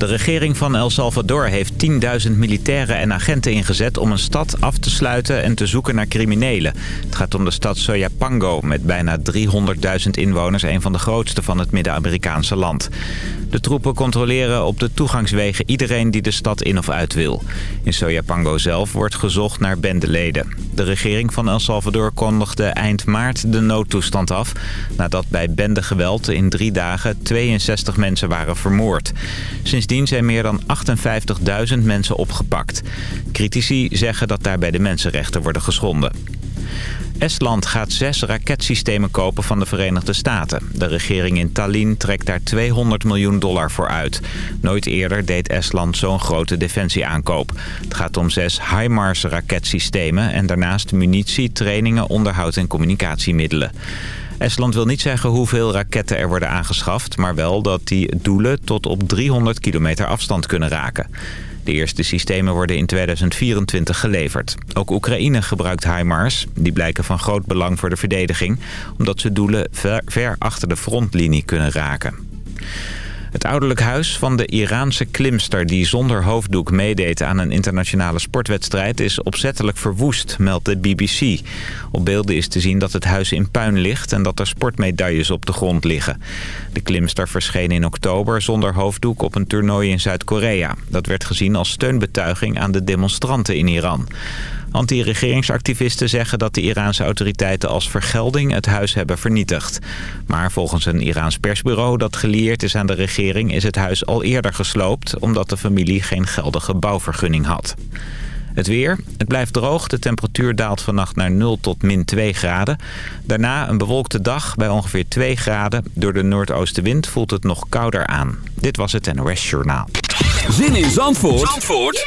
De regering van El Salvador heeft 10.000 militairen en agenten ingezet... om een stad af te sluiten en te zoeken naar criminelen. Het gaat om de stad Soyapango met bijna 300.000 inwoners... een van de grootste van het Midden-Amerikaanse land. De troepen controleren op de toegangswegen iedereen die de stad in of uit wil. In Soyapango zelf wordt gezocht naar bendeleden. De regering van El Salvador kondigde eind maart de noodtoestand af... nadat bij bendegeweld in drie dagen 62 mensen waren vermoord. Sindsdien zijn meer dan 58.000 mensen opgepakt. Critici zeggen dat daarbij de mensenrechten worden geschonden. Estland gaat zes raketsystemen kopen van de Verenigde Staten. De regering in Tallinn trekt daar 200 miljoen dollar voor uit. Nooit eerder deed Estland zo'n grote defensieaankoop. Het gaat om zes HIMARS raketsystemen en daarnaast munitie, trainingen, onderhoud en communicatiemiddelen. Estland wil niet zeggen hoeveel raketten er worden aangeschaft... maar wel dat die doelen tot op 300 kilometer afstand kunnen raken. De eerste systemen worden in 2024 geleverd. Ook Oekraïne gebruikt HIMARS. Die blijken van groot belang voor de verdediging... omdat ze doelen ver, ver achter de frontlinie kunnen raken. Het ouderlijk huis van de Iraanse klimster die zonder hoofddoek meedeed aan een internationale sportwedstrijd is opzettelijk verwoest, meldt de BBC. Op beelden is te zien dat het huis in puin ligt en dat er sportmedailles op de grond liggen. De klimster verscheen in oktober zonder hoofddoek op een toernooi in Zuid-Korea. Dat werd gezien als steunbetuiging aan de demonstranten in Iran. Anti-regeringsactivisten zeggen dat de Iraanse autoriteiten als vergelding het huis hebben vernietigd. Maar volgens een Iraans persbureau dat gelieerd is aan de regering is het huis al eerder gesloopt... omdat de familie geen geldige bouwvergunning had. Het weer. Het blijft droog. De temperatuur daalt vannacht naar 0 tot min 2 graden. Daarna een bewolkte dag bij ongeveer 2 graden. Door de noordoostenwind voelt het nog kouder aan. Dit was het NOS Journaal. Zin in Zandvoort, Zandvoort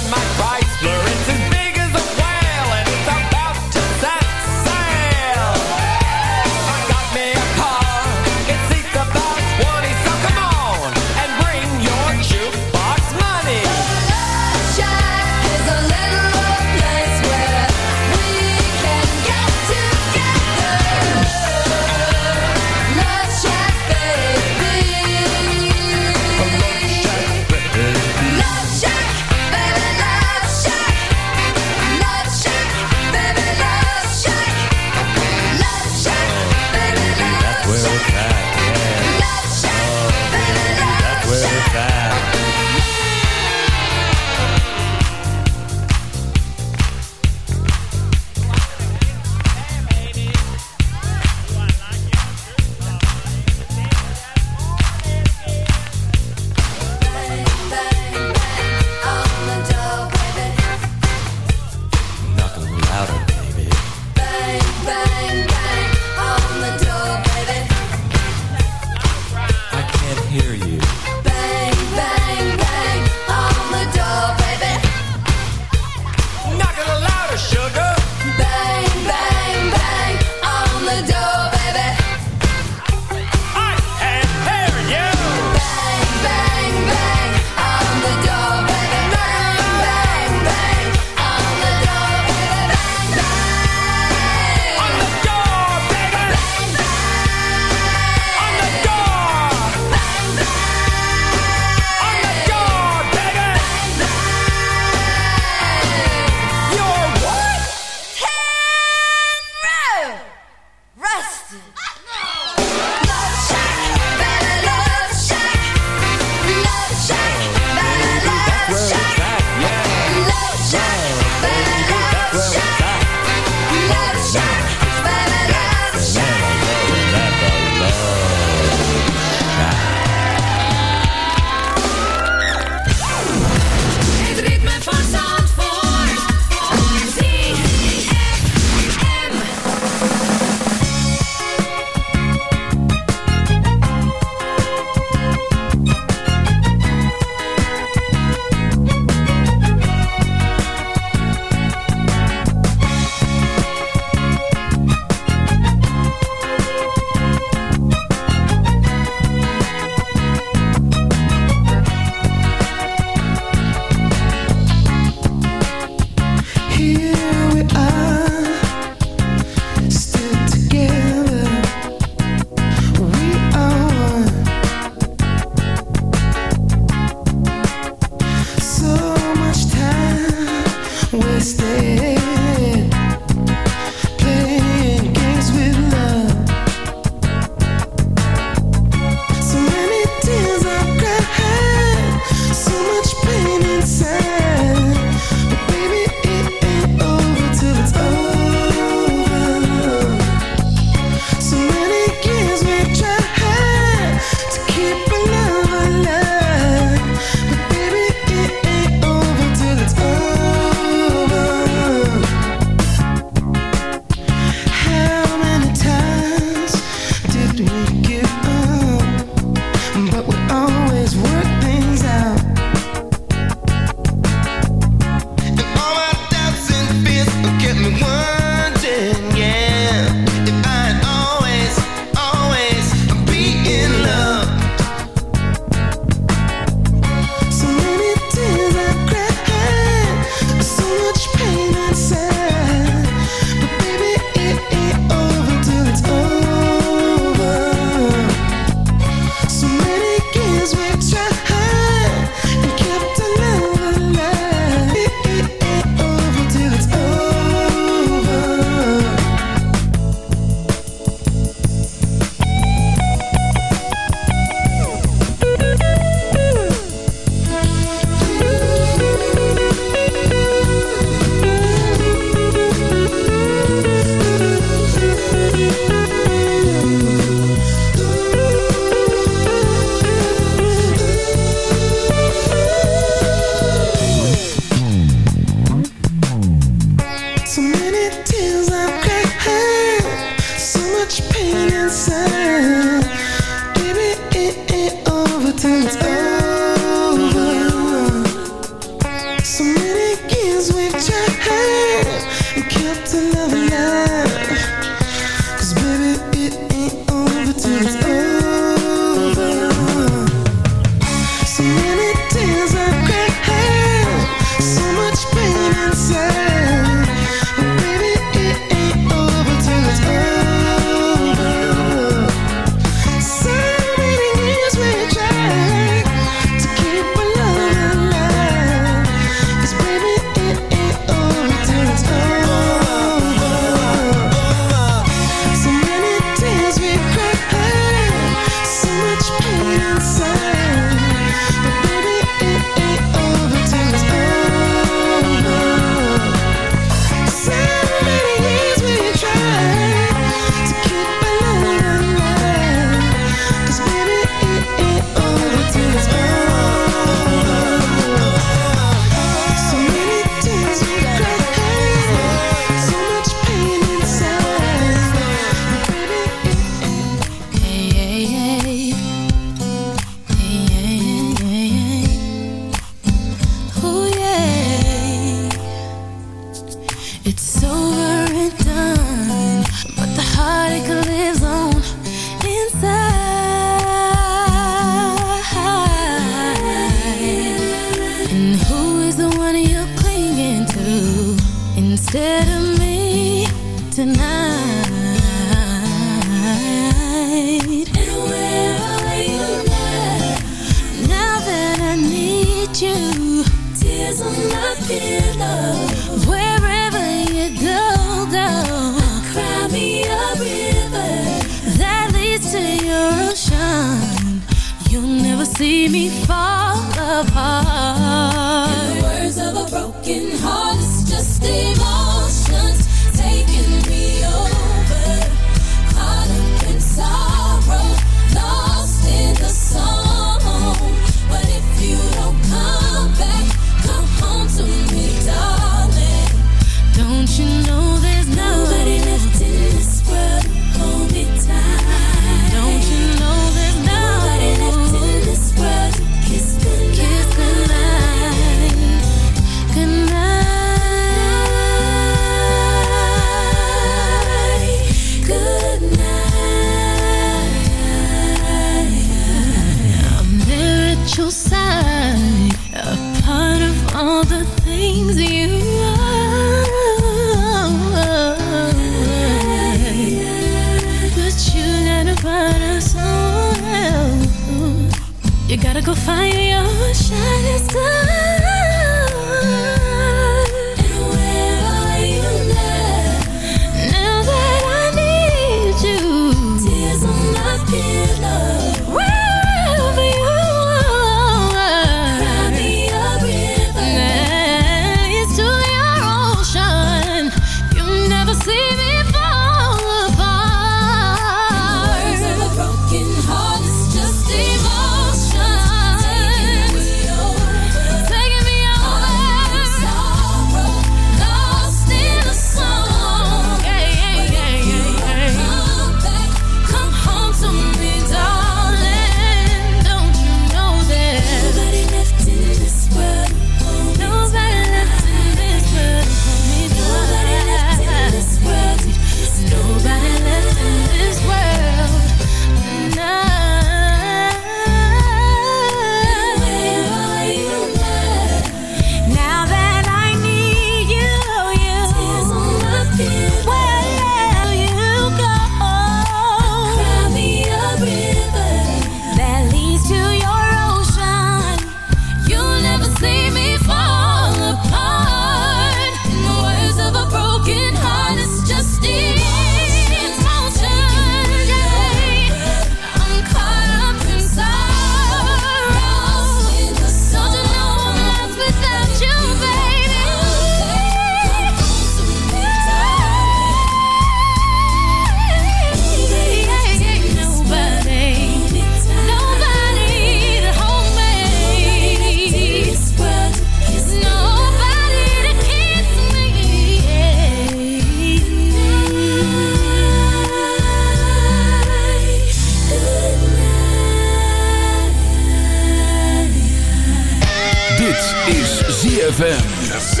ZFM.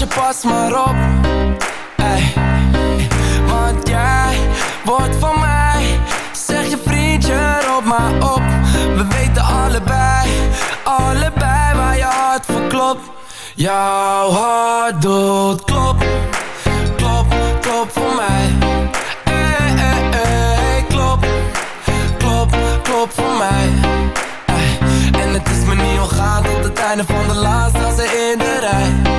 Meisje, pas maar op. Ey. Want jij wordt van mij Zeg je vriendje, roep maar op. We weten allebei, allebei Waar je hart voor klopt. Jouw hart doet klop, klop, klop voor mij. Eh, eh, eh, klop, klop, klop voor mij. En het is me niet ontgaan tot het einde van de laatste in de rij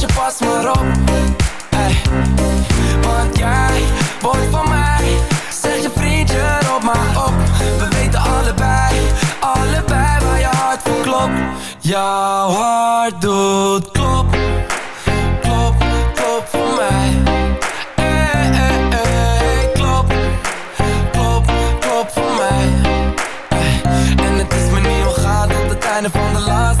meisje, pas maar op. Want jij wordt van mij. Zeg je vriendje, roep maar op. We weten allebei, allebei waar je hart voor klopt. Jouw hart doet klop, klop, klop voor mij. Eh, eh, eh, klop, klop, klop voor mij. En het is me niet ontgaan tot het einde van de laatste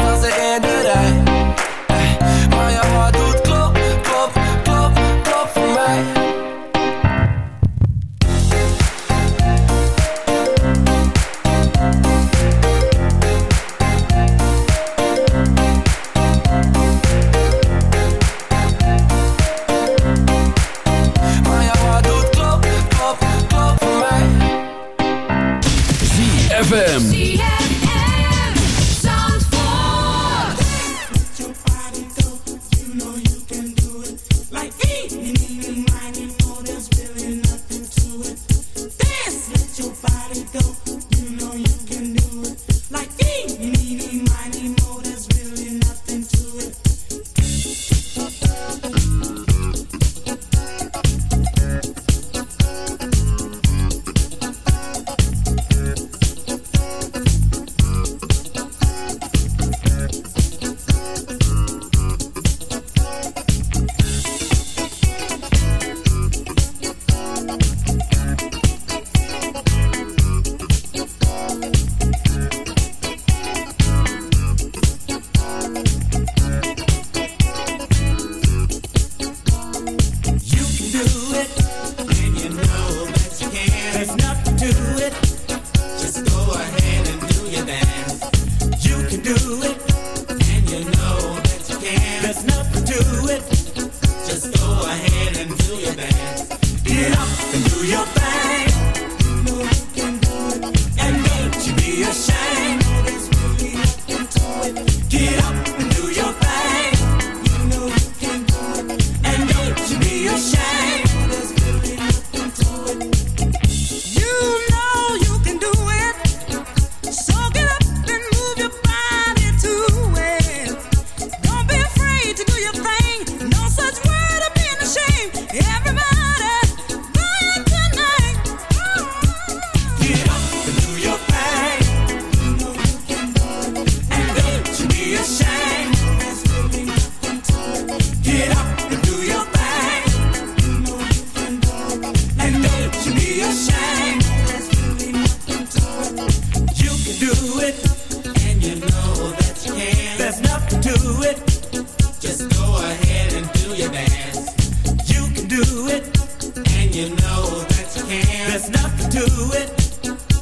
And you know that you can. There's nothing to it.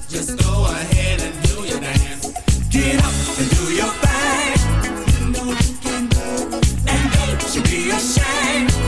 Just go ahead and do your dance. Get up and do your thing. You know you can do it. And don't you be ashamed.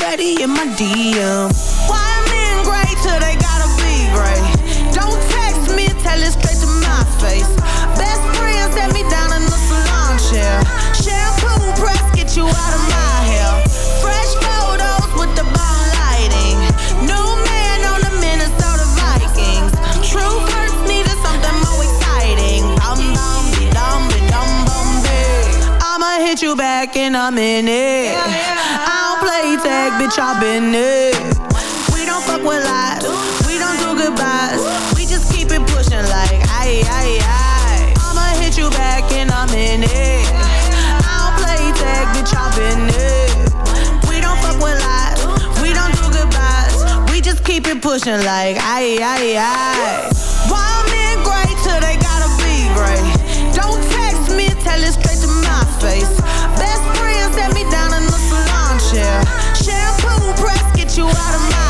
already in my DM. Why men gray till they gotta be gray? Don't text me, tell it straight to my face. Best friends, set me down in the salon chair. Shampoo press get you out of my hair. Fresh photos with the bomb lighting. New man on the Minnesota Vikings. True first needed something more exciting. I'm dumb, dumb, dumb, dumb, I'ma hit you back in a minute. Yeah, yeah bag, bitch, I've been there. We don't fuck with lies, we don't do goodbyes. We just keep it pushing like, aye, aye, aye. I'ma hit you back in a minute. I don't play tag, bitch, I've been it. We don't fuck with lies, we don't do goodbyes. We just keep it pushing like, aye, aye, aye. Wild men great till they gotta be great. Don't text me, tell it straight to my face you out of my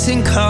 missing car